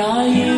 are you?